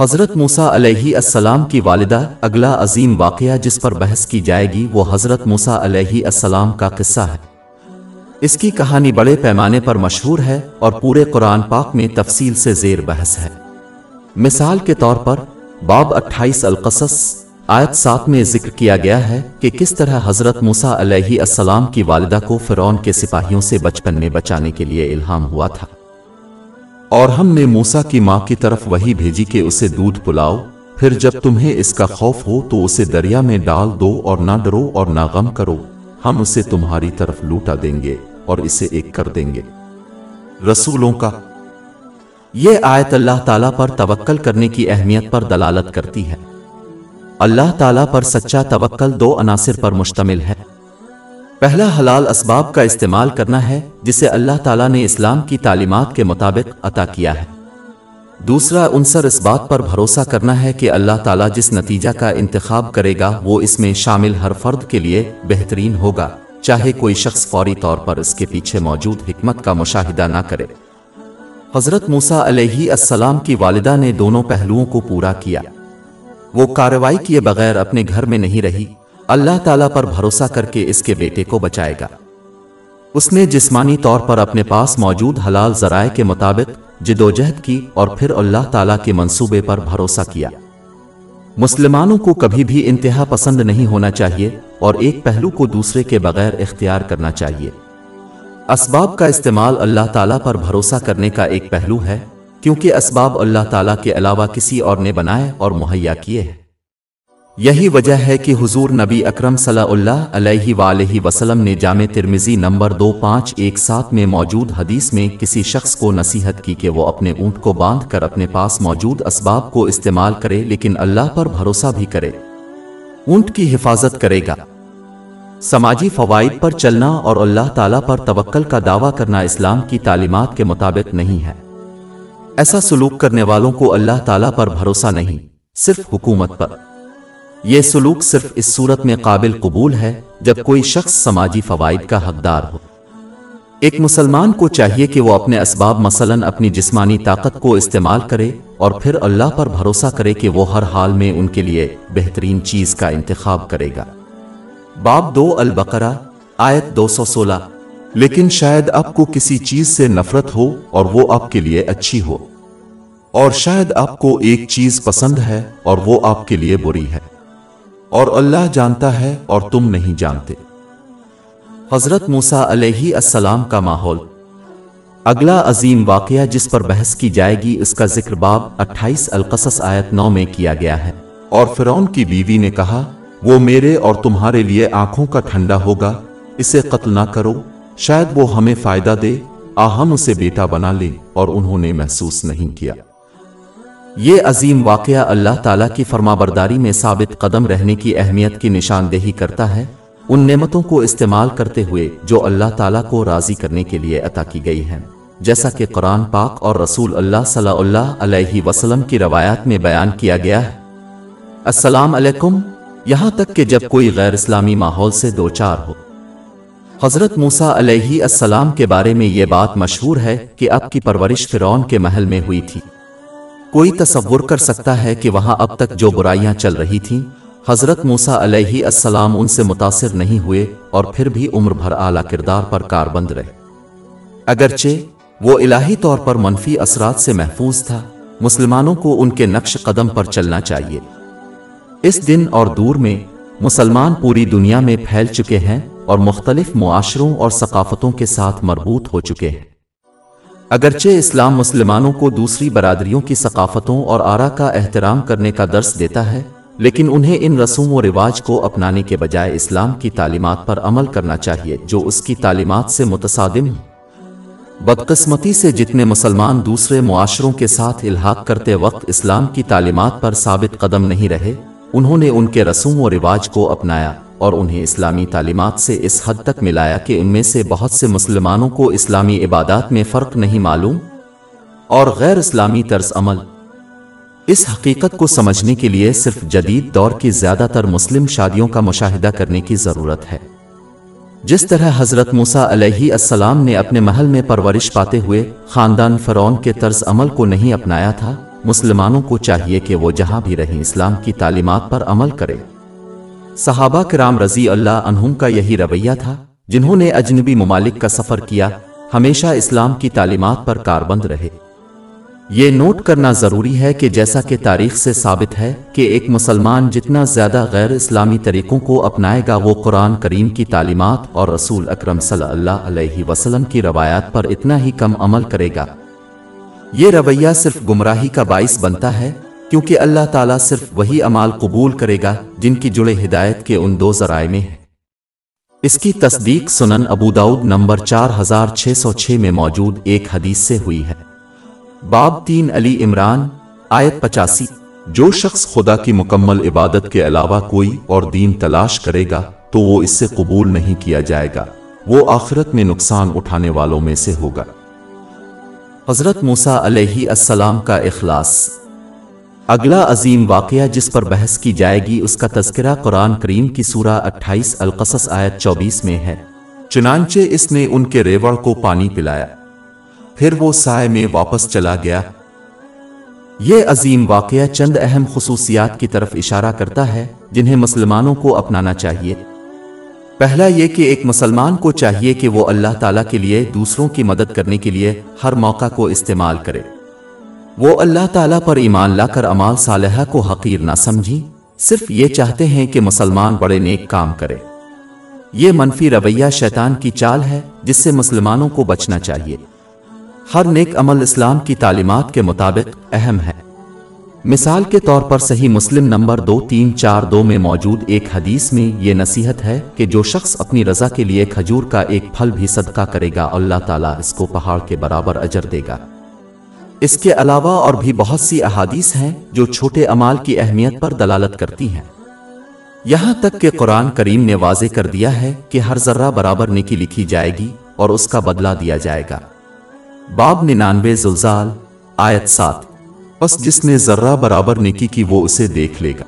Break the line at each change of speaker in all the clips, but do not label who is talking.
حضرت موسیٰ علیہ السلام کی والدہ، اگلا عظیم واقعہ جس پر بحث کی جائے گی وہ حضرت موسیٰ علیہ السلام کا قصہ ہے۔ اس کی کہانی بڑے پیمانے پر مشہور ہے اور پورے قرآن پاک میں تفصیل سے زیر بحث ہے۔ مثال کے طور پر، باب اٹھائیس القصص، آیت سات میں ذکر کیا گیا ہے کہ کس طرح حضرت موسیٰ علیہ السلام کی والدہ کو فرعون کے سپاہیوں سے بچپن میں بچانے کے لیے الہام ہوا تھا۔ اور ہم نے موسیٰ کی ماں کی طرف وہی بھیجی کہ اسے دودھ پلاؤ، پھر جب تمہیں اس کا خوف ہو تو اسے دریا میں ڈال دو اور نہ ڈرو اور نہ غم کرو۔ ہم اسے تمہاری طرف لوٹا دیں گے اور اسے ایک کر دیں گے۔ رسولوں کا۔ یہ آیت اللہ تعالیٰ پر توکل کرنے کی اہمیت پر دلالت کرتی ہے۔ اللہ تعالیٰ پر سچا توکل دو عناصر پر مشتمل ہے۔ پہلا حلال اسباب کا استعمال کرنا ہے، جسے اللہ تعالیٰ نے اسلام کی تعلیمات کے مطابق عطا کیا ہے۔ دوسرا عنصر اس بات پر بھروسہ کرنا ہے کہ اللہ تعالیٰ جس نتیجہ کا انتخاب کرے گا، وہ اس میں شامل ہر فرد کے لیے بہترین ہوگا، چاہے کوئی شخص فوری طور پر اس کے پیچھے موجود حکمت کا مشاہدہ نہ کرے۔ حضرت موسیٰ علیہ السلام کی والدہ نے دونوں پہلوؤں کو پورا کیا۔ وہ کارروائی کیے بغیر اپنے گھر میں نہیں رہی۔ اللہ تعالیٰ پر بھروسہ کر کے اس کے بیٹے کو بچائے گا۔ اس نے جسمانی طور پر اپنے پاس موجود حلال ذرائع کے مطابق جدوجہد کی اور پھر اللہ تعالیٰ کے منصوبے پر بھروسہ کیا۔ مسلمانوں کو کبھی بھی انتہا پسند نہیں ہونا چاہیے اور ایک پہلو کو دوسرے کے بغیر اختیار کرنا چاہیے۔ اسباب کا استعمال اللہ تعالیٰ پر بھروسہ کرنے کا ایک پہلو ہے، کیونکہ اسباب اللہ تعالیٰ کے علاوہ کسی اور نے بنائے اور مہیا کیے ہیں۔ یہی وجہ ہے کہ حضور نبی اکرم صلی اللہ علیہ وآلہ وسلم نے جامع ترمزی نمبر دو پانچ ایک سات میں موجود حدیث میں کسی شخص کو نصیحت کی کہ وہ اپنے اونٹ کو باندھ کر اپنے پاس موجود اسباب کو استعمال کرے لیکن اللہ پر بھروسہ بھی کرے۔ اونٹ کی حفاظت کرے گا۔ سماجی فوائد پر چلنا اور اللہ تعالیٰ پر توکل کا دعویٰ کرنا اسلام کی تعلیمات کے مطابق نہیں ہے۔ ایسا سلوک کرنے والوں کو اللہ تعالیٰ پر بھروسہ نہیں، صرف حکومت پر۔ یہ سلوک صرف اس صورت میں قابل قبول ہے جب کوئی شخص سماجی فوائد کا حقدار ہو۔ ایک مسلمان کو چاہیے کہ وہ اپنے اسباب مثلا اپنی جسمانی طاقت کو استعمال کرے اور پھر اللہ پر بھروسہ کرے کہ وہ ہر حال میں ان کے لیے بہترین چیز کا انتخاب کرے گا۔ باب دو البقرہ، آیت دو سو سولہ۔ لیکن شاید آپ کو کسی چیز سے نفرت ہو اور وہ آپ کے لیے اچھی ہو۔ اور شاید آپ کو ایک چیز پسند ہے اور وہ آپ کے لیے بری ہے۔ اور اللہ جانتا ہے اور تم نہیں جانتے۔ حضرت موسیٰ علیہ السلام کا ماحول۔ اگلا عظیم واقعہ جس پر بحث کی جائے گی، اس کا ذکر باب اٹھائیس القصص آیت نو میں کیا گیا ہے۔ اور فرعون کی بیوی نے کہا، وہ میرے اور تمہارے لیے آنکھوں کا ٹھنڈا ہوگا، اسے قتل نہ کرو، شاید وہ ہمیں فائدہ دے آ ہم اسے بیٹا بنا لیں اور انہوں نے محسوس نہیں کیا۔ یہ عظیم واقعہ اللہ تعالیٰ کی فرما برداری میں ثابت قدم رہنے کی اہمیت کی نشاندہی کرتا ہے، ان نعمتوں کو استعمال کرتے ہوئے جو اللہ تعالیٰ کو راضی کرنے کے لیے عطا کی گئی ہیں۔ جیسا کہ قرآن پاک اور رسول اللہ صلی اللہ علیہ وسلم کی روایات میں بیان کیا گیا ہے۔ السلام علیکم۔ یہاں تک کہ جب کوئی غیر اسلامی ماحول سے دو چار ہو۔ حضرت موسیٰ علیہ السلام کے بارے میں یہ بات مشہور ہے کہ اب کی پرورش فرعون کے محل میں ہوئی تھی۔ کوئی تصور کر سکتا ہے کہ وہاں اب تک جو برائیاں چل رہی تھیں، حضرت موسیٰ علیہ السلام ان سے متاثر نہیں ہوئے اور پھر بھی عمر بھر اعلیٰ کردار پر کار بند رہے۔ اگرچہ وہ الہی طور پر منفی اثرات سے محفوظ تھا، مسلمانوں کو ان کے نقش قدم پر چلنا چاہیے۔ اس دن اور دور میں مسلمان پوری دنیا میں پھیل چکے ہیں اور مختلف معاشروں اور ثقافتوں کے ساتھ مربوط ہو چکے ہیں۔ اگرچہ اسلام مسلمانوں کو دوسری برادریوں کی ثقافتوں اور آرا کا احترام کرنے کا درس دیتا ہے، لیکن انہیں ان رسوم و رواج کو اپنانے کے بجائے اسلام کی تعلیمات پر عمل کرنا چاہیے، جو اس کی تعلیمات سے متصادم بدقسمتی سے جتنے مسلمان دوسرے معاشروں کے ساتھ الحاق کرتے وقت اسلام کی تعلیمات پر ثابت قدم نہیں رہے، انہوں نے ان کے رسوم و رواج کو اپنایا۔ اور انہیں اسلامی تعلیمات سے اس حد تک ملایا کہ ان میں سے بہت سے مسلمانوں کو اسلامی عبادات میں فرق نہیں معلوم اور غیر اسلامی طرز عمل۔ اس حقیقت کو سمجھنے کے لیے صرف جدید دور کی زیادہ تر مسلم شادیوں کا مشاہدہ کرنے کی ضرورت ہے۔ جس طرح حضرت موسیٰ علیہ السلام نے اپنے محل میں پرورش پاتے ہوئے خاندان فرعون کے طرز عمل کو نہیں اپنایا تھا، مسلمانوں کو چاہیے کہ وہ جہاں بھی رہیں اسلام کی تعلیمات پر عمل کرے۔ صحابہ کرام رضی اللہ عنہم کا یہی رویہ تھا، جنہوں نے اجنبی ممالک کا سفر کیا، ہمیشہ اسلام کی تعلیمات پر کاربند رہے۔ یہ نوٹ کرنا ضروری ہے کہ جیسا کہ تاریخ سے ثابت ہے کہ ایک مسلمان جتنا زیادہ غیر اسلامی طریقوں کو اپنائے گا، وہ قرآن کریم کی تعلیمات اور رسول اکرم صلی اللہ علیہ وسلم کی روایات پر اتنا ہی کم عمل کرے گا۔ یہ رویہ صرف گمراہی کا باعث بنتا ہے کیونکہ اللہ تعالیٰ صرف وہی عمال قبول کرے گا جن کی جڑے ہدایت کے ان دو ذرائع میں ہے اس کی تصدیق سنن ابو داود نمبر چار ہزار چھ سو چھ میں موجود ایک حدیث سے ہوئی ہے۔ باب تین علی عمران، آیت پچاسی۔ جو شخص خدا کی مکمل عبادت کے علاوہ کوئی اور دین تلاش کرے گا تو وہ اس سے قبول نہیں کیا جائے گا۔ وہ آخرت میں نقصان اٹھانے والوں میں سے ہوگا۔ حضرت موسیٰ علیہ السلام کا اخلاص۔ اگلا عظیم واقعہ جس پر بحث کی جائے گی، اس کا تذکرہ قرآن کریم کی سورہ اٹھائیس القصص آیت چوبیس میں ہے۔ چنانچہ اس نے ان کے ریوڑ کو پانی پلایا۔ پھر وہ سائے میں واپس چلا گیا۔ یہ عظیم واقعہ چند اہم خصوصیات کی طرف اشارہ کرتا ہے، جنہیں مسلمانوں کو اپنانا چاہیے۔ پہلا یہ کہ ایک مسلمان کو چاہیے کہ وہ اللہ تعالیٰ کے لیے دوسروں کی مدد کرنے کے لیے ہر موقع کو استعمال کرے۔ وہ اللہ تعالیٰ پر ایمان لا کر امال صالحہ کو حقیر نہ سمجھی صرف یہ چاہتے ہیں کہ مسلمان بڑے نیک کام کرے۔ یہ منفی رویہ شیطان کی چال ہے جس سے مسلمانوں کو بچنا چاہیے۔ ہر نیک عمل اسلام کی تعلیمات کے مطابق اہم ہے۔ مثال کے طور پر صحیح مسلم نمبر دو تین چار دو میں موجود ایک حدیث میں یہ نصیحت ہے کہ جو شخص اپنی رضا کے لیے کھجور کا ایک پھل بھی صدقہ کرے گا، اللہ تعالیٰ اس کو پہاڑ کے برابر اجر دے گا۔ اس کے علاوہ اور بھی بہت سی احادیث ہیں جو چھوٹے امال کی اہمیت پر دلالت کرتی ہیں۔ یہاں تک کہ قرآن کریم نے واضح کر دیا ہے کہ ہر ذرہ برابر نکی لکھی جائے گی اور اس کا بدلہ دیا جائے گا۔ باب ننانوے زلزال، آیت سات۔ بس جس نے ذرہ برابر نکی کی وہ اسے دیکھ لے گا۔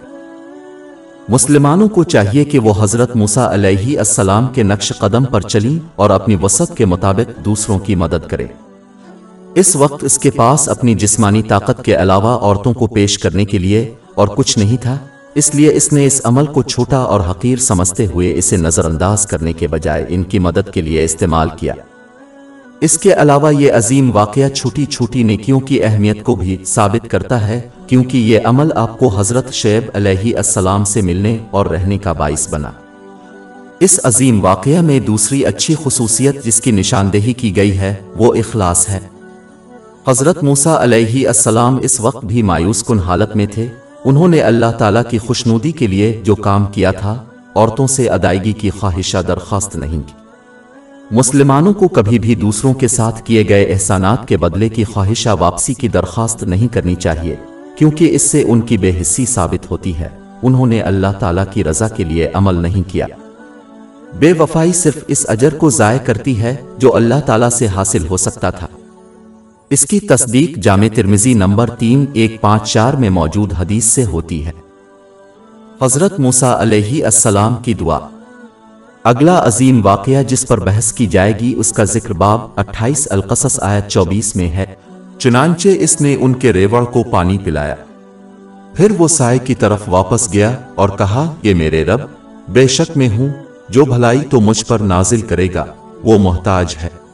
مسلمانوں کو چاہیے کہ وہ حضرت موسیٰ علیہ السلام کے نقش قدم پر چلیں اور اپنی وسط کے مطابق دوسروں کی مدد کرے اس وقت اس کے پاس اپنی جسمانی طاقت کے علاوہ عورتوں کو پیش کرنے کے لیے اور کچھ نہیں تھا، اس لیے اس نے اس عمل کو چھوٹا اور حقیر سمجھتے ہوئے اسے نظر انداز کرنے کے بجائے ان کی مدد کے لیے استعمال کیا۔ اس کے علاوہ یہ عظیم واقعہ چھوٹی چھوٹی نیکیوں کی اہمیت کو بھی ثابت کرتا ہے، کیونکہ یہ عمل آپ کو حضرت شعیب علیہ السلام سے ملنے اور رہنے کا باعث بنا۔ اس عظیم واقعہ میں دوسری اچھی خصوصیت جس کی نشاندہی کی گئی ہے، وہ اخلاص ہے۔ حضرت موسیٰ علیہ السلام اس وقت بھی مایوس کن حالت میں تھے۔ انہوں نے اللہ تعالیٰ کی خوشنودی کے لیے جو کام کیا تھا عورتوں سے ادائیگی کی خواہشہ درخواست نہیں کی۔ مسلمانوں کو کبھی بھی دوسروں کے ساتھ کیے گئے احسانات کے بدلے کی خواہشہ واپسی کی درخواست نہیں کرنی چاہیے کیونکہ اس سے ان کی بے حصی ثابت ہوتی ہے۔ انہوں نے اللہ تعالیٰ کی رضا کے لیے عمل نہیں کیا۔ بے وفائی صرف اس اجر کو ضائع کرتی ہے جو اللہ تعالیٰ سے حاصل ہو سکتا تھا۔ اس کی تصدیق جامع ترمزی نمبر تین ایک پانچ چار میں موجود حدیث سے ہوتی ہے۔ حضرت موسیٰ علیہ السلام کی دعا۔ اگلا عظیم واقعہ جس پر بحث کی جائے گی، اس کا ذکر باب اٹھائیس القصص آیت چوبیس میں ہے۔ چنانچہ اس نے ان کے ریوڑ کو پانی پلایا۔ پھر وہ سائے کی طرف واپس گیا اور کہا، یہ میرے رب، بے شک میں ہوں، جو بھلائی تو مجھ پر نازل کرے گا، وہ محتاج ہے۔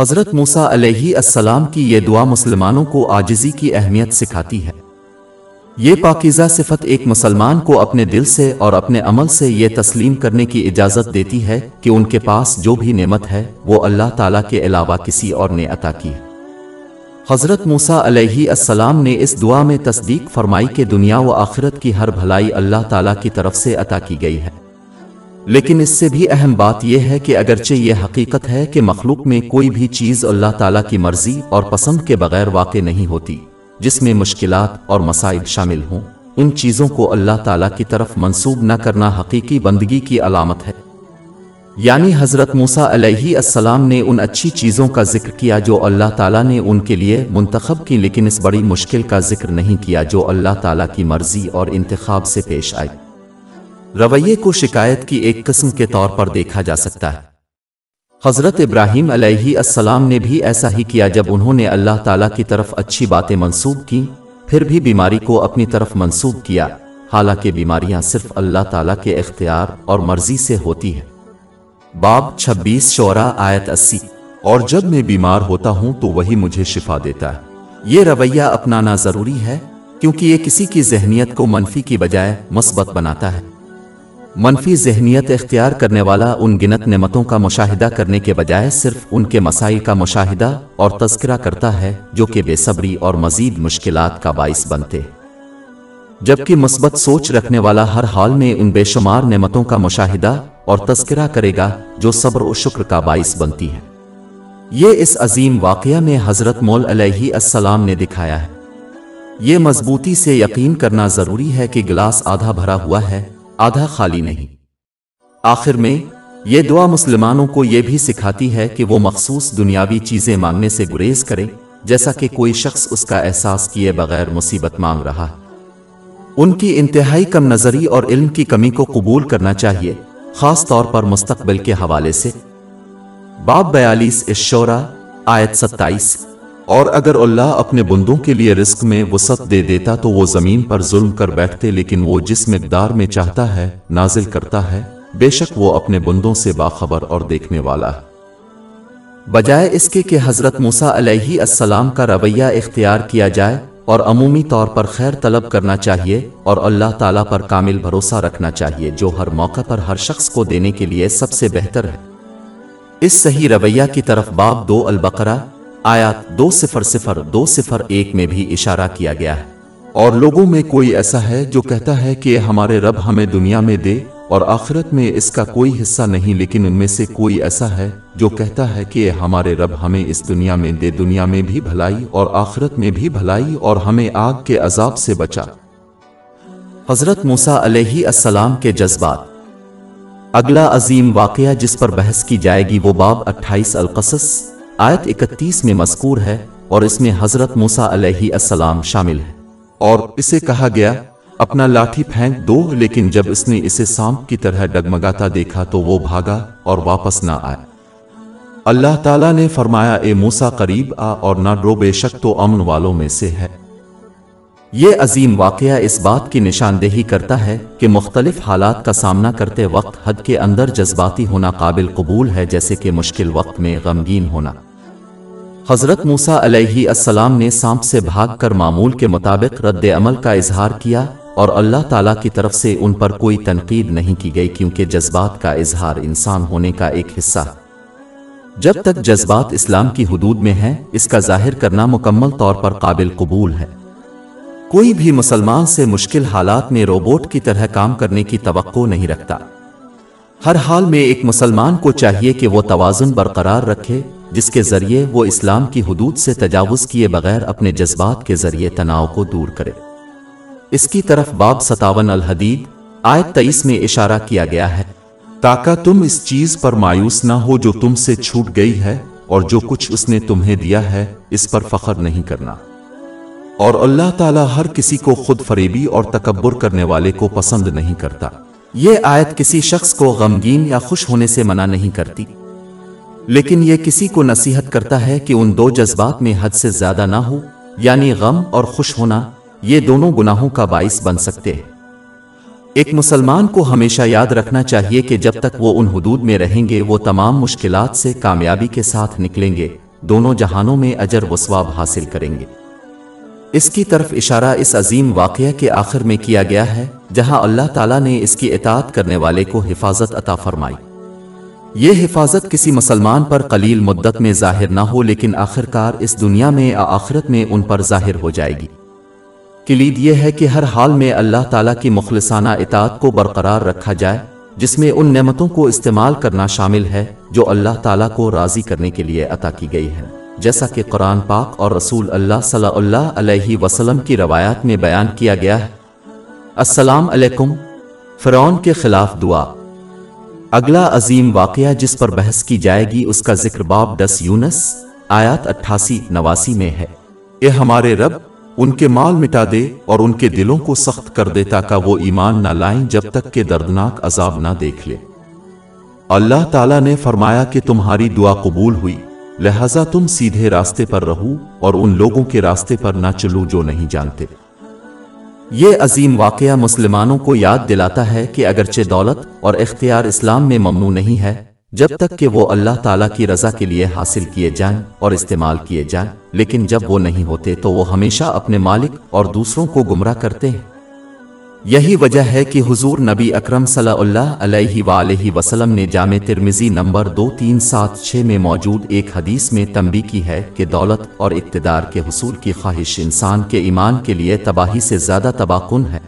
حضرت موسیٰ علیہ السلام کی یہ دعا مسلمانوں کو آجزی کی اہمیت سکھاتی ہے۔ یہ پاکیزہ صفت ایک مسلمان کو اپنے دل سے اور اپنے عمل سے یہ تسلیم کرنے کی اجازت دیتی ہے کہ ان کے پاس جو بھی نعمت ہے، وہ اللہ تعالیٰ کے علاوہ کسی اور نے عطا کی۔ ہے حضرت موسیٰ علیہ السلام نے اس دعا میں تصدیق فرمائی کہ دنیا و آخرت کی ہر بھلائی اللہ تعالیٰ کی طرف سے عطا کی گئی ہے۔ لیکن اس سے بھی اہم بات یہ ہے کہ اگرچہ یہ حقیقت ہے کہ مخلوق میں کوئی بھی چیز اللہ تعالیٰ کی مرضی اور پسند کے بغیر واقع نہیں ہوتی، جس میں مشکلات اور مسائل شامل ہوں، ان چیزوں کو اللہ تعالیٰ کی طرف منسوب نہ کرنا حقیقی بندگی کی علامت ہے۔ یعنی حضرت موسیٰ علیہ السلام نے ان اچھی چیزوں کا ذکر کیا جو اللہ تعالیٰ نے ان کے لیے منتخب کی، لیکن اس بڑی مشکل کا ذکر نہیں کیا جو اللہ تعالیٰ کی مرضی اور انتخاب سے پیش آئی۔ رویے کو شکایت کی ایک قسم کے طور پر دیکھا جا سکتا ہے۔ حضرت ابراہیم علیہ السلام نے بھی ایسا ہی کیا جب انہوں نے اللہ تعالیٰ کی طرف اچھی باتیں منسوب کی پھر بھی بیماری کو اپنی طرف منسوب کیا۔ حالانکہ بیماریاں صرف اللہ تعالیٰ کے اختیار اور مرضی سے ہوتی ہیں۔ باب چھبیس شعرا آیت اسی۔ اور جب میں بیمار ہوتا ہوں تو وہی مجھے شفا دیتا ہے۔ یہ رویہ اپنانا ضروری ہے، کیونکہ یہ کسی کی ذہنیت کو منفی کی بجائے مثبت بناتا ہے۔ منفی ذہنیت اختیار کرنے والا ان گنت نعمتوں کا مشاہدہ کرنے کے بجائے صرف ان کے مسائل کا مشاہدہ اور تذکرہ کرتا ہے جو کہ بے صبری اور مزید مشکلات کا باعث بنتے۔ جبکہ مثبت سوچ رکھنے والا ہر حال میں ان بے شمار نعمتوں کا مشاہدہ اور تذکرہ کرے گا جو صبر و شکر کا باعث بنتی ہے۔ یہ اس عظیم واقعہ میں حضرت مول علیہ السلام نے دکھایا ہے۔ یہ مضبوطی سے یقین کرنا ضروری ہے کہ گلاس آدھا بھرا ہوا ہے آدھا خالی نہیں۔ آخر میں، یہ دعا مسلمانوں کو یہ بھی سکھاتی ہے کہ وہ مخصوص دنیاوی چیزیں مانگنے سے گریز کریں، جیسا کہ کوئی شخص اس کا احساس کیے بغیر مصیبت مانگ رہا۔ ہے ان کی انتہائی کم نظری اور علم کی کمی کو قبول کرنا چاہیے، خاص طور پر مستقبل کے حوالے سے۔ باب بیالیس اشورا آیت ستائیس۔ اور اگر اللہ اپنے بندوں کے لیے رزق میں وسط دے دیتا تو وہ زمین پر ظلم کر بیٹھتے، لیکن وہ جس مقدار میں چاہتا ہے، نازل کرتا ہے۔ بے شک وہ اپنے بندوں سے باخبر اور دیکھنے والا ہے۔ بجائے اس کے کہ حضرت موسیٰ علیہ السلام کا رویہ اختیار کیا جائے اور عمومی طور پر خیر طلب کرنا چاہیے اور اللہ تعالیٰ پر کامل بھروسہ رکھنا چاہیے، جو ہر موقع پر ہر شخص کو دینے کے لیے سب سے بہتر ہے۔ اس صحیح رویہ کی طرف باب دو البقرہ آیات دو صفر صفر دو صفر ایک میں بھی اشارہ کیا گیا ہے۔ اور لوگوں میں کوئی ایسا ہے جو کہتا ہے کہ ہمارے رب ہمیں دنیا میں دے اور آخرت میں اس کا کوئی حصہ نہیں، لیکن ان میں سے کوئی ایسا ہے جو کہتا ہے کہ ہمارے رب ہمیں اس دنیا میں دے، دنیا میں بھی بھلائی اور آخرت میں بھی بھلائی اور ہمیں آگ کے عذاب سے بچا۔ حضرت موسیٰ علیہ السلام کے جذبات۔ اگلا عظیم واقعہ جس پر بحث کی جائے گی وہ باب اٹھائیس القصص۔ آیت اکتیس میں مذکور ہے اور اس میں حضرت موسیٰ علیہ السلام شامل ہے۔ اور اسے کہا گیا، اپنا لاٹھی پھینک دو، لیکن جب اس نے اسے سانپ کی طرح ڈگمگاتا دیکھا تو وہ بھاگا اور واپس نہ آیا۔ اللہ تعالیٰ نے فرمایا، اے موسیٰ قریب آ اور نہ ڈرو، بے شک تو امن والوں میں سے ہے۔ یہ عظیم واقعہ اس بات کی نشاندہی کرتا ہے کہ مختلف حالات کا سامنا کرتے وقت حد کے اندر جذباتی ہونا قابل قبول ہے، جیسے کہ مشکل وقت میں غمگین ہونا۔ حضرت موسیٰ علیہ السلام نے سانپ سے بھاگ کر معمول کے مطابق رد عمل کا اظہار کیا اور اللہ تعالیٰ کی طرف سے ان پر کوئی تنقید نہیں کی گئی کیونکہ جذبات کا اظہار انسان ہونے کا ایک حصہ جب تک جذبات اسلام کی حدود میں ہیں، اس کا ظاہر کرنا مکمل طور پر قابل قبول ہے۔ کوئی بھی مسلمان سے مشکل حالات میں روبوٹ کی طرح کام کرنے کی توقع نہیں رکھتا۔ ہر حال میں ایک مسلمان کو چاہیے کہ وہ توازن برقرار رکھے جس کے ذریعے وہ اسلام کی حدود سے تجاوز کیے بغیر اپنے جذبات کے ذریعے تناؤ کو دور کرے۔ اس کی طرف باب ستاون الحدید، آیت تئیس میں اشارہ کیا گیا ہے۔ تاکہ تم اس چیز پر مایوس نہ ہو جو تم سے چھوٹ گئی ہے اور جو کچھ اس نے تمہیں دیا ہے، اس پر فخر نہیں کرنا۔ اور اللہ تعالیٰ ہر کسی کو خود فریبی اور تکبر کرنے والے کو پسند نہیں کرتا۔ یہ آیت کسی شخص کو غمگین یا خوش ہونے سے منع نہیں کرتی۔ لیکن یہ کسی کو نصیحت کرتا ہے کہ ان دو جذبات میں حد سے زیادہ نہ ہو یعنی غم اور خوش ہونا، یہ دونوں گناہوں کا باعث بن سکتے ہیں۔ ایک مسلمان کو ہمیشہ یاد رکھنا چاہیے کہ جب تک وہ ان حدود میں رہیں گے، وہ تمام مشکلات سے کامیابی کے ساتھ نکلیں گے، دونوں جہانوں میں اجر و ثواب حاصل کریں گے۔ اس کی طرف اشارہ اس عظیم واقعہ کے آخر میں کیا گیا ہے، جہاں اللہ تعالیٰ نے اس کی اطاعت کرنے والے کو حفاظت عطا فرمائی۔ یہ حفاظت کسی مسلمان پر قلیل مدت میں ظاہر نہ ہو، لیکن آخرکار اس دنیا میں آخرت میں ان پر ظاہر ہو جائے گی۔ کلید یہ ہے کہ ہر حال میں اللہ تعالیٰ کی مخلصانہ اطاعت کو برقرار رکھا جائے، جس میں ان نعمتوں کو استعمال کرنا شامل ہے جو اللہ تعالیٰ کو راضی کرنے کے لیے عطا کی گئی ہے جیسا کہ قرآن پاک اور رسول اللہ صلی اللہ علیہ وسلم کی روایات میں بیان کیا گیا ہے، السلام علیکم، فرعون کے خلاف دعا۔ اگلا عظیم واقعہ جس پر بحث کی جائے گی، اس کا ذکر باب ڈس یونس، آیات اٹھاسی نواسی میں ہے۔ اے ہمارے رب، ان کے مال مٹا دے اور ان کے دلوں کو سخت کر دے تاکہ وہ ایمان نہ لائیں جب تک کہ دردناک عذاب نہ دیکھ لے۔
اللہ تعالیٰ نے فرمایا کہ تمہاری دعا قبول ہوئی، لہذا تم سیدھے راستے پر رہو اور ان لوگوں کے راستے پر نہ چلو جو نہیں جانتے۔
یہ عظیم واقعہ مسلمانوں کو یاد دلاتا ہے کہ اگرچہ دولت اور اختیار اسلام میں ممنوع نہیں ہے، جب تک کہ وہ اللہ تعالیٰ کی رضا کے لیے حاصل کیے جائیں اور استعمال کیے جائیں، لیکن جب وہ نہیں ہوتے تو وہ ہمیشہ اپنے مالک اور دوسروں کو گمراہ کرتے ہیں۔ یہی وجہ ہے کہ حضور نبی اکرم صلی اللہ علیہ وآلہ وسلم نے جامع ترمزی نمبر دو تین سات چھ میں موجود ایک حدیث میں تنبی کی ہے کہ دولت اور اقتدار کے حصول کی خواہش انسان کے ایمان کے لیے تباہی سے زیادہ تباہ کن ہے۔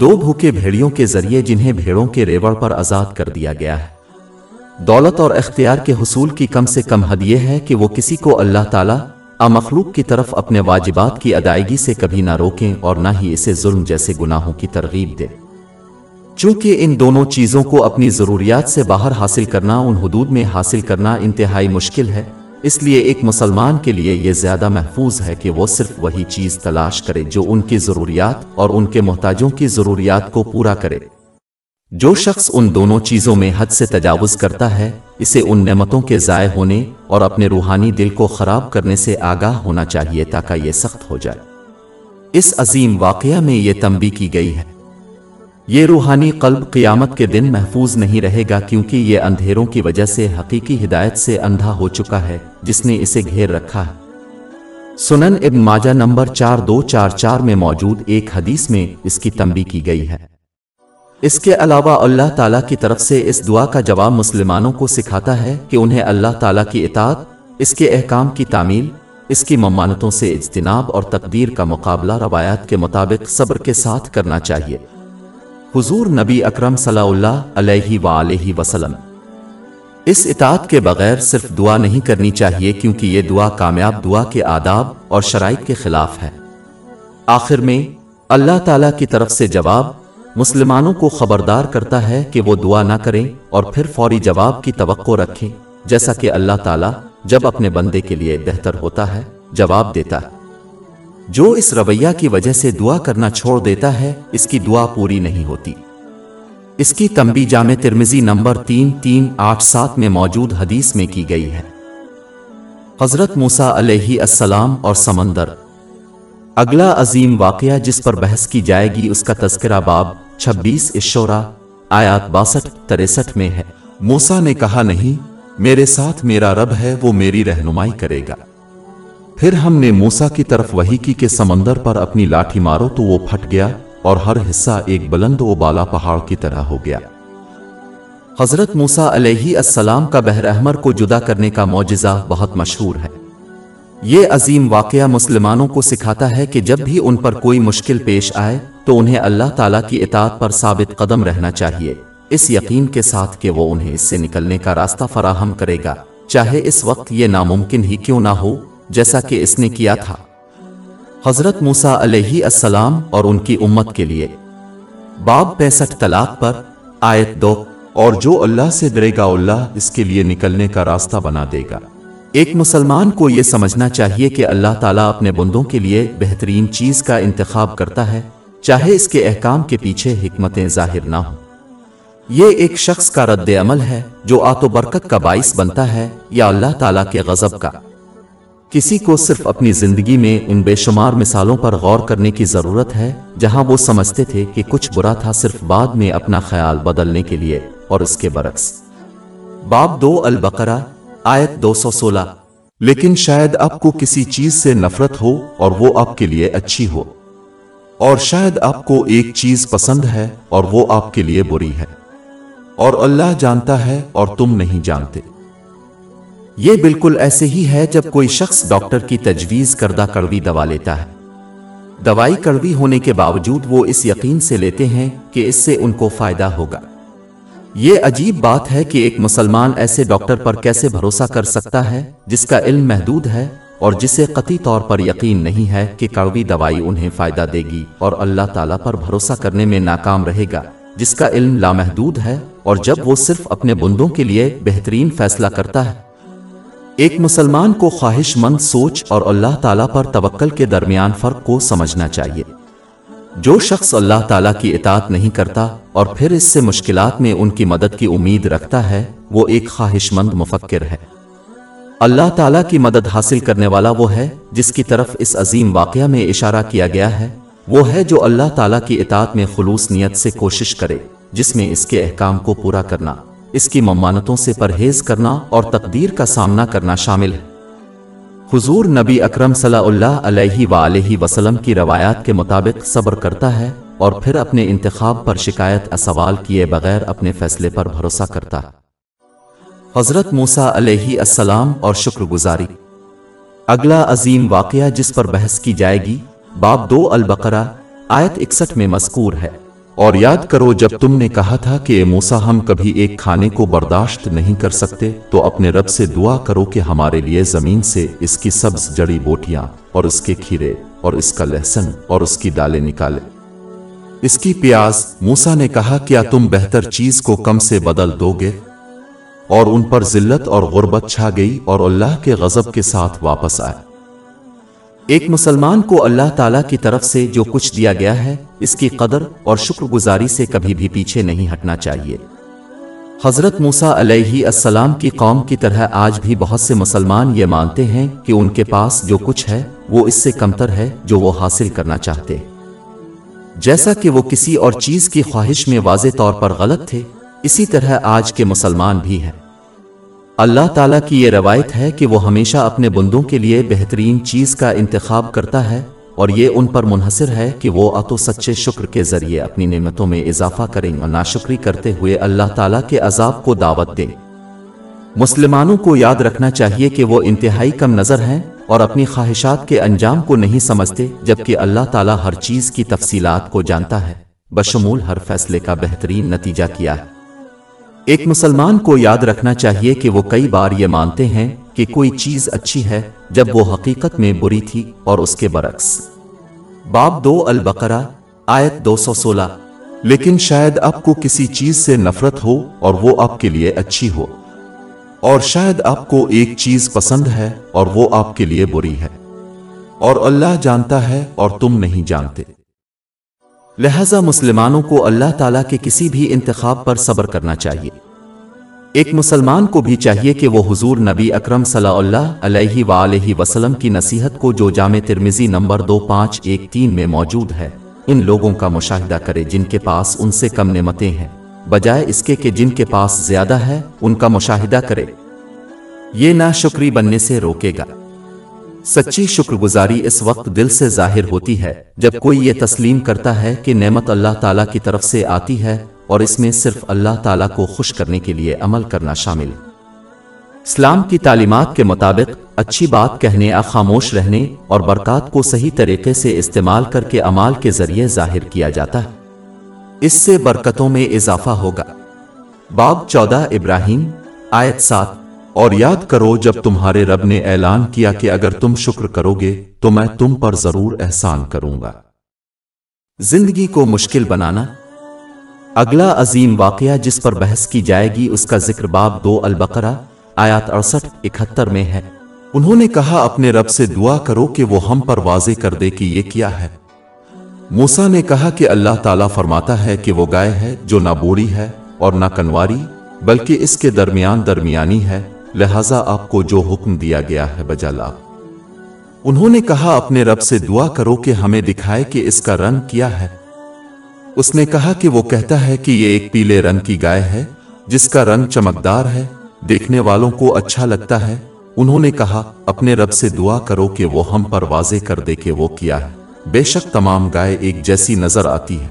دو بھوکے بھیڑیوں کے ذریعے جنہیں بھیڑوں کے ریوڑ پر آزاد کر دیا گیا ہے۔ دولت اور اختیار کے حصول کی کم سے کم حد یہ ہے کہ وہ کسی کو اللہ تعالیٰ مخلوق کی طرف اپنے واجبات کی ادائیگی سے کبھی نہ روکیں اور نہ ہی اسے ظلم جیسے گناہوں کی ترغیب دے چونکہ ان دونوں چیزوں کو اپنی ضروریات سے باہر حاصل کرنا ان حدود میں حاصل کرنا انتہائی مشکل ہے، اس لیے ایک مسلمان کے لیے یہ زیادہ محفوظ ہے کہ وہ صرف وہی چیز تلاش کرے جو ان کی ضروریات اور ان کے محتاجوں کی ضروریات کو پورا کرے۔ جو شخص ان دونوں چیزوں میں حد سے تجاوز کرتا ہے، اسے ان نعمتوں کے ضائع ہونے اور اپنے روحانی دل کو خراب کرنے سے آگاہ ہونا چاہیے تاکہ یہ سخت ہو جائے۔ اس عظیم واقعہ میں یہ تنبی کی گئی ہے۔ یہ روحانی قلب قیامت کے دن محفوظ نہیں رہے گا کیونکہ یہ اندھیروں کی وجہ سے حقیقی ہدایت سے اندھا ہو چکا ہے، جس نے اسے گھیر رکھا ہے۔ سنن ابن ماجہ نمبر چار دو چار چار میں موجود ایک حدیث میں اس کی تنبی کی گئی ہے۔ اس کے علاوہ اللہ تعالیٰ کی طرف سے اس دعا کا جواب مسلمانوں کو سکھاتا ہے کہ انہیں اللہ تعالیٰ کی اطاعت، اس کے احکام کی تعمیل، اس کی ممانتوں سے اجتناب اور تقدیر کا مقابلہ روایات کے مطابق صبر کے ساتھ کرنا چاہیے۔ حضور نبی اکرم صلی اللہ علیہ وآلہ وسلم، اس اطاعت کے بغیر صرف دعا نہیں کرنی چاہیے کیونکہ یہ دعا کامیاب دعا کے آداب اور شرائط کے خلاف ہے۔ آخر میں، اللہ تعالیٰ کی طرف سے جواب مسلمانوں کو خبردار کرتا ہے کہ وہ دعا نہ کریں اور پھر فوری جواب کی توقع رکھیں، جیسا کہ اللہ تعالیٰ جب اپنے بندے کے لیے بہتر ہوتا ہے، جواب دیتا ہے۔ جو اس رویہ کی وجہ سے دعا کرنا چھوڑ دیتا ہے، اس کی دعا پوری نہیں ہوتی۔ اس کی تمبی جامع ترمزی نمبر تین تین آٹھ سات میں موجود حدیث میں کی گئی ہے۔ حضرت موسا علیہ السلام اور سمندر۔ اگلا عظیم واقعہ جس پر بحث کی جائے گی، اس کا تذکرہ باب چھبیس اشورا آیات باسٹھ، تریسٹھ میں ہے۔
موسا نے کہا، نہیں، میرے ساتھ میرا رب ہے، وہ میری رہنمائی کرے گا۔ پھر ہم نے موسا کی طرف وہی کی کہ سمندر پر اپنی لاٹھی مارو تو وہ پھٹ گیا اور ہر حصہ ایک بلند و بالا پہاڑ کی طرح ہو گیا۔
حضرت موسا علیہ السلام کا بحر احمر کو جدا کرنے کا معجزہ بہت مشہور ہے۔ یہ عظیم واقعہ مسلمانوں کو سکھاتا ہے کہ جب بھی ان پر کوئی مشکل پیش آئے، تو انہیں اللہ تعالیٰ کی اطاعت پر ثابت قدم رہنا چاہیے۔ اس یقین کے ساتھ کہ وہ انہیں اس سے نکلنے کا راستہ فراہم کرے گا۔ چاہے اس وقت یہ ناممکن ہی کیوں نہ ہو، جیسا کہ اس نے کیا تھا۔ حضرت موسا علیہ السلام اور ان کی امت کے لیے۔ باب پینسٹھ طلاق پر آیت دو۔
اور جو اللہ سے ڈرے گا، اللہ اس کے لیے نکلنے کا راستہ بنا دے گا۔
ایک مسلمان کو یہ سمجھنا چاہیے کہ اللہ تعالیٰ اپنے بندوں کے لیے بہترین چیز کا انتخاب کرتا ہے، چاہے اس کے احکام کے پیچھے حکمتیں ظاہر نہ ہوں۔ یہ ایک شخص کا رد عمل ہے جو آت و برکت کا باعث بنتا ہے یا اللہ تعالیٰ کے غضب کا۔ کسی کو صرف اپنی زندگی میں ان بے شمار مثالوں پر غور کرنے کی ضرورت ہے، جہاں وہ سمجھتے تھے کہ کچھ برا تھا صرف بعد میں اپنا خیال بدلنے کے لیے اور اس کے برعکس۔ باب دو البقرہ آیت دو سو سولہ۔
لیکن شاید آپ کو کسی چیز سے نفرت ہو اور وہ آپ کے لیے اچھی ہو۔ اور شاید آپ کو ایک چیز پسند ہے اور وہ آپ کے لیے بری ہے۔ اور اللہ جانتا ہے اور تم نہیں جانتے۔
یہ بالکل ایسے ہی ہے جب کوئی شخص ڈاکٹر کی تجویز کردہ کڑوی دوا لیتا ہے۔ دوائی کڑوی ہونے کے باوجود وہ اس یقین سے لیتے ہیں کہ اس سے ان کو فائدہ ہوگا۔ یہ عجیب بات ہے کہ ایک مسلمان ایسے ڈاکٹر پر کیسے بھروسہ کر سکتا ہے جس کا علم محدود ہے اور جسے قطعی طور پر یقین نہیں ہے کہ کڑوی دوائی انہیں فائدہ دے گی اور اللہ تعالیٰ پر بھروسہ کرنے میں ناکام رہے گا، جس کا علم لامحدود ہے اور جب وہ صرف اپنے بندوں کے لیے بہترین فیصلہ کرتا ہے۔ ایک مسلمان کو خواہش مند سوچ اور اللہ تعالیٰ پر توکل کے درمیان فرق کو سمجھنا چاہیے۔ جو شخص اللہ تعالیٰ کی اطاعت نہیں کرتا اور پھر اس سے مشکلات میں ان کی مدد کی امید رکھتا ہے، وہ ایک خواہش مند مفکر ہے۔ اللہ تعالیٰ کی مدد حاصل کرنے والا وہ ہے جس کی طرف اس عظیم واقعہ میں اشارہ کیا گیا ہے۔ وہ ہے جو اللہ تعالیٰ کی اطاعت میں خلوص نیت سے کوشش کرے، جس میں اس کے احکام کو پورا کرنا، اس کی ممانتوں سے پرہیز کرنا اور تقدیر کا سامنا کرنا شامل ہے۔ حضور نبی اکرم صلی اللہ علیہ وآلہ وسلم کی روایات کے مطابق صبر کرتا ہے اور پھر اپنے انتخاب پر شکایت سوال کیے بغیر اپنے فیصلے پر بھروسہ کرتا۔ ہے حضرت موسیٰ علیہ السلام اور شکر گزاری۔ اگلا عظیم واقعہ جس پر بحث کی جائے گی، باب دو البقرہ، آیت اکسٹھ میں مذکور ہے۔
اور یاد کرو، جب تم نے کہا تھا کہ اے موسیٰ، ہم کبھی ایک کھانے کو برداشت نہیں کر سکتے، تو اپنے رب سے دعا کرو کہ ہمارے لیے زمین سے اس کی سبز جڑی بوٹیاں اور اس کے کھیرے اور اس کا لہسن اور اس کی ڈالیں نکالے۔ اس کی پیاز، موسیٰ نے کہا، کیا تم بہتر چیز کو کم سے بدل دو گے؟ اور ان پر ذلت اور غربت چھا گئی اور اللہ کے غضب کے ساتھ واپس آئے۔
ایک مسلمان کو اللہ تعالیٰ کی طرف سے جو کچھ دیا گیا ہے، اس کی قدر اور شکر گزاری سے کبھی بھی پیچھے نہیں ہٹنا چاہیے۔ حضرت موسیٰ علیہ السلام کی قوم کی طرح آج بھی بہت سے مسلمان یہ مانتے ہیں کہ ان کے پاس جو کچھ ہے، وہ اس سے کمتر ہے جو وہ حاصل کرنا چاہتے۔ جیسا کہ وہ کسی اور چیز کی خواہش میں واضح طور پر غلط تھے، اسی طرح آج کے مسلمان بھی ہیں۔ اللہ تعالیٰ کی یہ روایت ہے کہ وہ ہمیشہ اپنے بندوں کے لیے بہترین چیز کا انتخاب کرتا ہے اور یہ ان پر منحصر ہے کہ وہ اتو سچے شکر کے ذریعے اپنی نعمتوں میں اضافہ کریں اور ناشکری کرتے ہوئے اللہ تعالیٰ کے عذاب کو دعوت دیں۔ مسلمانوں کو یاد رکھنا چاہیے کہ وہ انتہائی کم نظر ہیں اور اپنی خواہشات کے انجام کو نہیں سمجھتے جبکہ اللہ تعالیٰ ہر چیز کی تفصیلات کو جانتا ہے۔ بشمول ہر فیصلے کا بہترین نتیجہ کیا ہے۔ ایک مسلمان کو یاد رکھنا چاہیے کہ وہ کئی بار یہ مانتے ہیں کہ کوئی چیز اچھی ہے جب وہ حقیقت میں بری تھی اور اس کے برعکس۔ باب دو البقرہ، آیت دو سو سولہ۔
لیکن شاید آپ کو کسی چیز سے نفرت ہو اور وہ آپ کے لیے اچھی ہو۔ اور شاید آپ کو ایک چیز پسند ہے اور وہ آپ کے لیے بری ہے۔ اور اللہ جانتا ہے اور تم نہیں جانتے۔
لہذا مسلمانوں کو اللہ تعالیٰ کے کسی بھی انتخاب پر صبر کرنا چاہیے۔ ایک مسلمان کو بھی چاہیے کہ وہ حضور نبی اکرم صلی اللہ علیہ وآلہ وسلم کی نصیحت کو جو جامع ترمیزی نمبر دو پانچ ایک تین میں موجود ہے، ان لوگوں کا مشاہدہ کرے جن کے پاس ان سے کم نعمتیں ہیں۔ بجائے اس کے کہ جن کے پاس زیادہ ہے، ان کا مشاہدہ کرے۔ یہ ناشکری بننے سے روکے گا۔ سچی شکر گزاری اس وقت دل سے ظاہر ہوتی ہے، جب کوئی یہ تسلیم کرتا ہے کہ نعمت اللہ تعالیٰ کی طرف سے آتی ہے اور اس میں صرف اللہ تعالیٰ کو خوش کرنے کے لیے عمل کرنا شامل۔ اسلام کی تعلیمات کے مطابق اچھی بات کہنے خاموش رہنے اور برکات کو صحیح طریقے سے استعمال کر کے عمال کے ذریعے ظاہر کیا جاتا ہے۔ اس سے برکتوں میں اضافہ ہوگا۔ باب چودہ ابراہیم، آیت سات۔
اور یاد کرو جب تمہارے رب نے اعلان کیا کہ اگر تم شکر کرو گے تو میں تم پر ضرور احسان کروں گا۔
زندگی کو مشکل بنانا۔ اگلا عظیم واقعہ جس پر بحث کی جائے گی، اس کا ذکر باب دو البقرہ، آیات اڑسٹھ، اکہتر میں ہے۔
انہوں نے کہا، اپنے رب سے دعا کرو کہ وہ ہم پر واضح کر دے کہ یہ کیا ہے۔ موسا نے کہا کہ اللہ تعالیٰ فرماتا ہے کہ وہ گائے ہے جو نہ بوڑھی ہے اور نہ کنواری، بلکہ اس کے درمیان درمیانی ہے۔ لہذا آپ کو جو حکم دیا گیا ہے بجا لا انہوں نے کہا، اپنے رب سے دعا کرو کہ ہمیں دکھائے کہ اس کا رنگ کیا ہے۔ اس نے کہا کہ وہ کہتا ہے کہ یہ ایک پیلے رنگ کی گائے ہے، جس کا رنگ چمکدار ہے، دیکھنے والوں کو اچھا لگتا ہے۔ انہوں نے کہا، اپنے رب سے دعا کرو کہ وہ ہم پر واضح کر دے کہ وہ کیا ہے۔ بے شک تمام گائے ایک جیسی نظر آتی ہے۔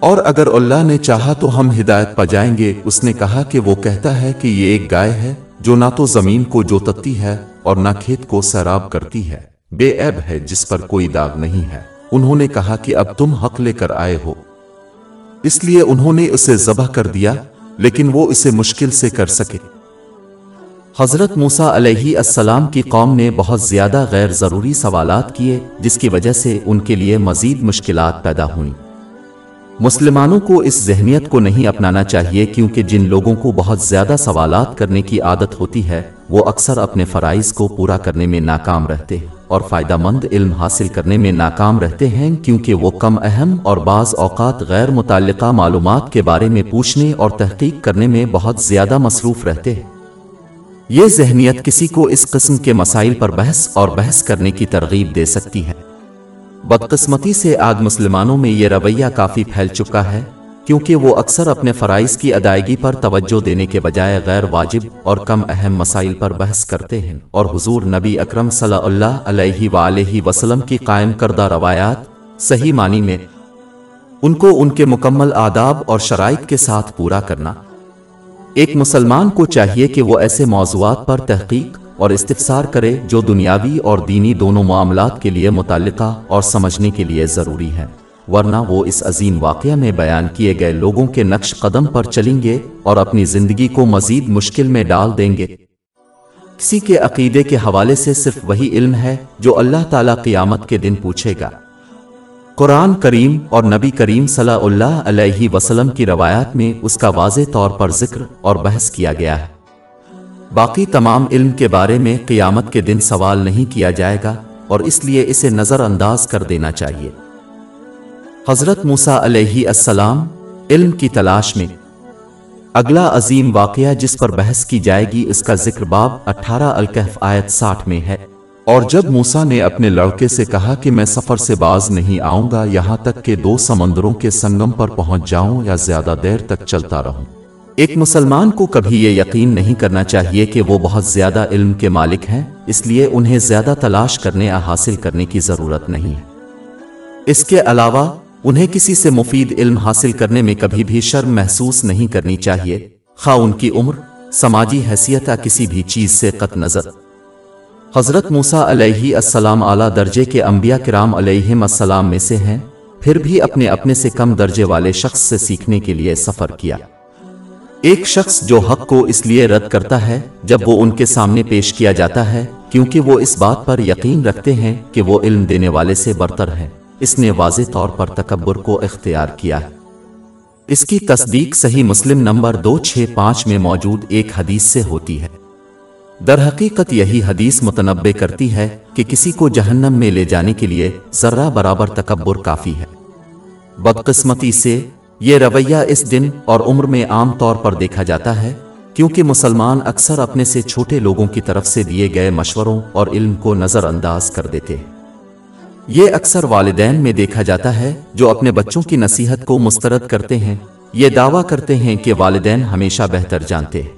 اور اگر اللہ نے چاہا تو ہم ہدایت پا جائیں گے۔ اس نے کہا کہ وہ کہتا ہے کہ یہ ایک گائے ہے جو نہ تو زمین کو جوتتی ہے اور نہ کھیت کو سیراب کرتی ہے۔ بے عیب ہے جس پر کوئی داغ نہیں ہے۔ انہوں نے کہا کہ اب تم حق لے کر آئے ہو۔ اس لیے انہوں نے اسے ذبح کر دیا، لیکن وہ اسے مشکل سے کر سکے۔
حضرت موسا علیہ السلام کی قوم نے بہت زیادہ غیر ضروری سوالات کیے، جس کی وجہ سے ان کے لیے مزید مشکلات پیدا ہوئیں۔ مسلمانوں کو اس ذہنیت کو نہیں اپنانا چاہیے کیونکہ جن لوگوں کو بہت زیادہ سوالات کرنے کی عادت ہوتی ہے، وہ اکثر اپنے فرائض کو پورا کرنے میں ناکام رہتے ہیں اور فائدہ مند علم حاصل کرنے میں ناکام رہتے ہیں کیونکہ وہ کم اہم اور بعض اوقات غیر متعلقہ معلومات کے بارے میں پوچھنے اور تحقیق کرنے میں بہت زیادہ مصروف رہتے ہیں۔ یہ ذہنیت کسی کو اس قسم کے مسائل پر بحث اور بحث کرنے کی ترغیب دے سکتی ہے۔ بدقسمتی سے آج مسلمانوں میں یہ رویہ کافی پھیل چکا ہے، کیونکہ وہ اکثر اپنے فرائض کی ادائیگی پر توجہ دینے کے بجائے غیر واجب اور کم اہم مسائل پر بحث کرتے ہیں۔ اور حضور نبی اکرم صلی اللہ علیہ وآلہ وسلم کی قائم کردہ روایات صحیح معنی میں ان کو ان کے مکمل آداب اور شرائط کے ساتھ پورا کرنا۔ ایک مسلمان کو چاہیے کہ وہ ایسے موضوعات پر تحقیق اور استفسار کرے جو دنیاوی اور دینی دونوں معاملات کے لیے متعلقہ اور سمجھنے کے لیے ضروری ہیں ورنہ وہ اس عظیم واقعہ میں بیان کیے گئے لوگوں کے نقش قدم پر چلیں گے اور اپنی زندگی کو مزید مشکل میں ڈال دیں گے۔ کسی کے عقیدے کے حوالے سے صرف وہی علم ہے جو اللہ تعالیٰ قیامت کے دن پوچھے گا۔ قرآن کریم اور نبی کریم صلی اللہ علیہ وسلم کی روایات میں اس کا واضح طور پر ذکر اور بحث کیا گیا ہے۔ باقی تمام علم کے بارے میں قیامت کے دن سوال نہیں کیا جائے گا اور اس لیے اسے نظر انداز کر دینا چاہیے۔ حضرت موسیٰ علیہ السلام علم کی تلاش میں۔ اگلا عظیم واقعہ جس پر بحث کی جائے گی اس کا ذکر باب اٹھارہ الکحف آیت ساٹھ میں ہے۔
اور جب موسا نے اپنے لڑکے سے کہا کہ میں سفر سے باز نہیں آؤں گا، یہاں تک کہ دو سمندروں کے سنگم پر پہنچ جاؤں یا زیادہ دیر تک چلتا رہوں۔
ایک مسلمان کو کبھی یہ یقین نہیں کرنا چاہیے کہ وہ بہت زیادہ علم کے مالک ہیں، اس لیے انہیں زیادہ تلاش کرنے یا حاصل کرنے کی ضرورت نہیں۔ ہے اس کے علاوہ، انہیں کسی سے مفید علم حاصل کرنے میں کبھی بھی شرم محسوس نہیں کرنی چاہیے۔ خواہ ان کی عمر، سماجی حیثیت یا کسی بھی چیز سے قط نظر۔ حضرت موسیٰ علیہ السلام اعلیٰ درجے کے انبیاء کرام علیہم السلام میں سے ہیں، پھر بھی اپنے اپنے سے کم درجے والے شخص سے سیکھنے کے لیے سفر کیا۔ ایک شخص جو حق کو اس لیے رد کرتا ہے، جب وہ ان کے سامنے پیش کیا جاتا ہے، کیونکہ وہ اس بات پر یقین رکھتے ہیں کہ وہ علم دینے والے سے برتر ہے اس نے واضح طور پر تکبر کو اختیار کیا ہے۔ اس کی تصدیق صحیح مسلم نمبر دو چھ پانچ میں موجود ایک حدیث سے ہوتی ہے۔ در حقیقت یہی حدیث متنبع کرتی ہے کہ کسی کو جہنم میں لے جانے کے لیے ذرہ برابر تکبر کافی ہے۔ بدقسمتی سے یہ رویہ اس دن اور عمر میں عام طور پر دیکھا جاتا ہے، کیونکہ مسلمان اکثر اپنے سے چھوٹے لوگوں کی طرف سے دیے گئے مشوروں اور علم کو نظر انداز کر دیتے ہیں۔ یہ اکثر والدین میں دیکھا جاتا ہے جو اپنے بچوں کی نصیحت کو مسترد کرتے ہیں۔ یہ دعویٰ کرتے ہیں کہ والدین ہمیشہ بہتر جانتے ہیں۔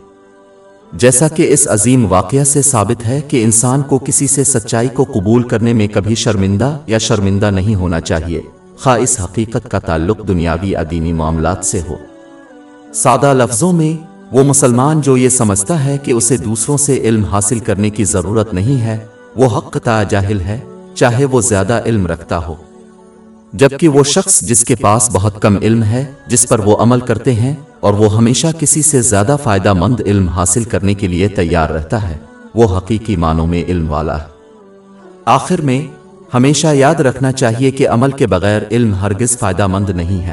جیسا کہ اس عظیم واقعہ سے ثابت ہے کہ انسان کو کسی سے سچائی کو قبول کرنے میں کبھی شرمندہ یا شرمندہ نہیں ہونا چاہیے۔ خواہ اس حقیقت کا تعلق دنیاوی ادینی معاملات سے ہو۔ سادہ لفظوں میں، وہ مسلمان جو یہ سمجھتا ہے کہ اسے دوسروں سے علم حاصل کرنے کی ضرورت نہیں ہے، وہ حق تا جاہل ہے، چاہے وہ زیادہ علم رکھتا ہو۔ جبکہ وہ شخص جس کے پاس بہت کم علم ہے، جس پر وہ عمل کرتے ہیں، اور وہ ہمیشہ کسی سے زیادہ فائدہ مند علم حاصل کرنے کے لیے تیار رہتا ہے، وہ حقیقی معنوں میں علم والا ہے۔ آخر میں ہمیشہ یاد رکھنا چاہیے کہ عمل کے بغیر علم ہرگز فائدہ مند نہیں ہے۔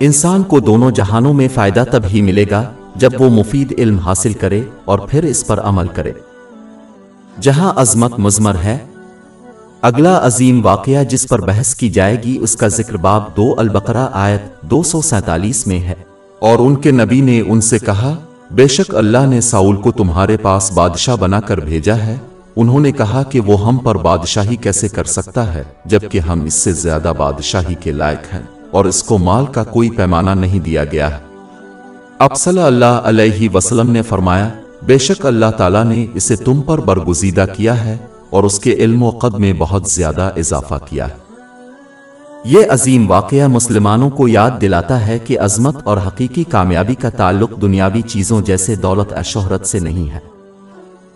انسان کو دونوں جہانوں میں فائدہ تب ہی ملے گا جب وہ مفید علم حاصل کرے اور پھر اس پر عمل کرے۔ جہاں عظمت مزمر ہے، اگلا عظیم واقعہ جس پر بحث کی جائے گی، اس کا ذکر باب دو البقرہ آیت دو سو سینتالیس میں ہے۔
اور ان کے نبی نے ان سے کہا، بے شک اللہ نے ساؤل کو تمہارے پاس بادشاہ بنا کر بھیجا ہے۔ انہوں نے کہا کہ وہ ہم پر بادشاہی کیسے کر سکتا ہے، جبکہ ہم اس سے زیادہ بادشاہی کے لائق ہیں، اور اس کو مال کا کوئی پیمانہ نہیں دیا گیا۔ ہے اب صلی اللہ علیہ وسلم نے فرمایا، بے شک اللہ تعالیٰ نے اسے تم پر برگزیدہ کیا ہے، اور اس کے علم و قد میں بہت زیادہ اضافہ کیا۔ ہے
یہ عظیم واقعہ مسلمانوں کو یاد دلاتا ہے کہ عظمت اور حقیقی کامیابی کا تعلق دنیاوی چیزوں جیسے دولت شہرت سے نہیں ہے۔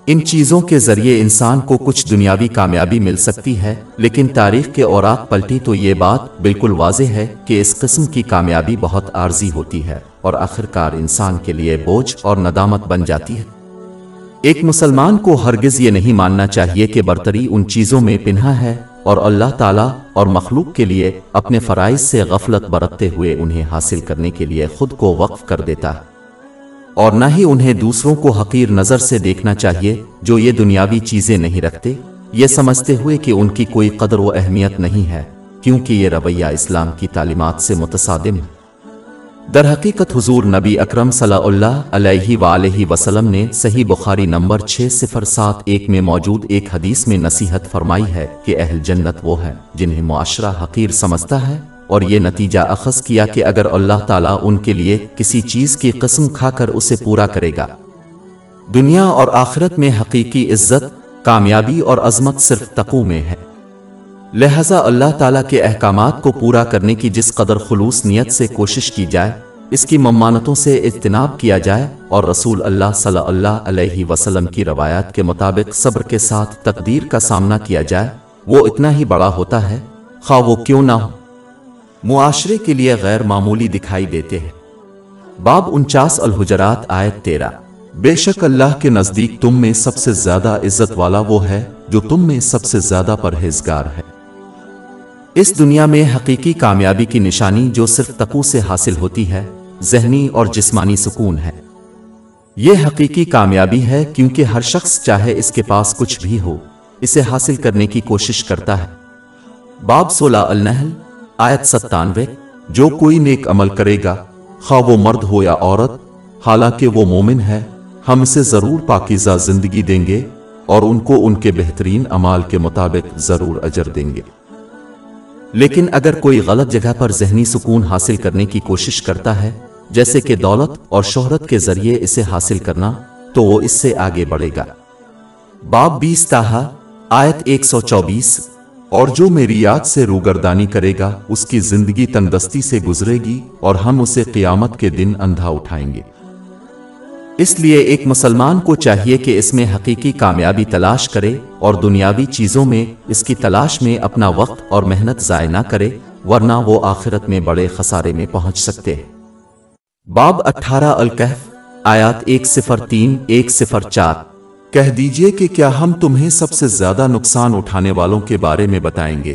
ان چیزوں کے ذریعے انسان کو کچھ دنیاوی کامیابی مل سکتی ہے، لیکن تاریخ کے اوراق پلٹی تو یہ بات بالکل واضح ہے کہ اس قسم کی کامیابی بہت عارضی ہوتی ہے اور آخرکار انسان کے لیے بوجھ اور ندامت بن جاتی ہے۔ ایک مسلمان کو ہرگز یہ نہیں ماننا چاہیے کہ برتری ان چیزوں میں پنہا ہے اور اللہ تعالیٰ اور مخلوق کے لیے اپنے فرائض سے غفلت برتتے ہوئے انہیں حاصل کرنے کے لیے خود کو وقف کر دیتا ہے۔ اور نہ ہی انہیں دوسروں کو حقیر نظر سے دیکھنا چاہیے جو یہ دنیاوی چیزیں نہیں رکھتے۔ یہ سمجھتے ہوئے کہ ان کی کوئی قدر و اہمیت نہیں ہے، کیونکہ یہ رویہ اسلام کی تعلیمات سے متصادم۔ ہے در حقیقت حضور نبی اکرم صلی اللہ علیہ وآلہ وسلم نے صحیح بخاری نمبر 6071 میں موجود ایک حدیث میں نصیحت فرمائی ہے کہ اہل جنت وہ ہے جنہیں معاشرہ حقیر سمجھتا ہے۔ اور یہ نتیجہ اخذ کیا کہ اگر اللہ تعالیٰ ان کے لیے کسی چیز کی قسم کھا کر اسے پورا کرے گا۔ دنیا اور آخرت میں حقیقی عزت، کامیابی اور عظمت صرف تقو میں ہے۔ لہذا اللہ تعالیٰ کے احکامات کو پورا کرنے کی جس قدر خلوص نیت سے کوشش کی جائے، اس کی ممانتوں سے اجتناب کیا جائے اور رسول اللہ صلی اللہ علیہ وسلم کی روایات کے مطابق صبر کے ساتھ تقدیر کا سامنا کیا جائے، وہ اتنا ہی بڑا ہوتا ہے، خواہ وہ کیوں نہ ہو۔ معاشرے کے لیے غیر معمولی دکھائی دیتے ہیں۔ باب انچاس الحجرات، آیت تیرہ۔
بے شک اللہ کے نزدیک تم میں سب سے زیادہ عزت والا وہ ہے جو تم میں سب سے زیادہ پرہیزگار ہے۔
اس دنیا میں حقیقی کامیابی کی نشانی جو صرف تقو سے حاصل ہوتی ہے، ذہنی اور جسمانی سکون ہے۔ یہ حقیقی کامیابی ہے کیونکہ ہر شخص چاہے اس کے پاس کچھ بھی ہو، اسے حاصل کرنے کی کوشش کرتا ہے۔ باب سولہ النحل آیت ستانوے،
جو کوئی نیک عمل کرے گا، خواہ وہ مرد ہو یا عورت، حالانکہ وہ مومن ہے، ہم اسے ضرور پاکیزہ زندگی دیں گے اور ان کو ان کے بہترین عمال کے مطابق ضرور اجر دیں گے۔
لیکن اگر کوئی غلط جگہ پر ذہنی سکون حاصل کرنے کی کوشش کرتا ہے، جیسے کہ دولت اور شہرت کے ذریعے اسے حاصل کرنا، تو وہ اس سے آگے بڑھے گا۔ باب بیس تاہا، آیت ایک سو چوبیس۔
اور جو میری یاد سے روگردانی کرے گا، اس کی زندگی تندستی سے گزرے گی اور ہم اسے قیامت کے دن اندھا اٹھائیں گے۔
اس لیے ایک مسلمان کو چاہیے کہ اس میں حقیقی کامیابی تلاش کرے اور دنیاوی چیزوں میں اس کی تلاش میں اپنا وقت اور محنت ضائع نہ کرے، ورنہ وہ آخرت میں بڑے خسارے میں پہنچ سکتے ہیں۔ باب اٹھارہ الکحف آیات ایک صفر تین، ایک صفر چار۔
کہہ دیجیے کہ کیا ہم تمہیں سب سے زیادہ نقصان اٹھانے والوں کے بارے میں بتائیں گے۔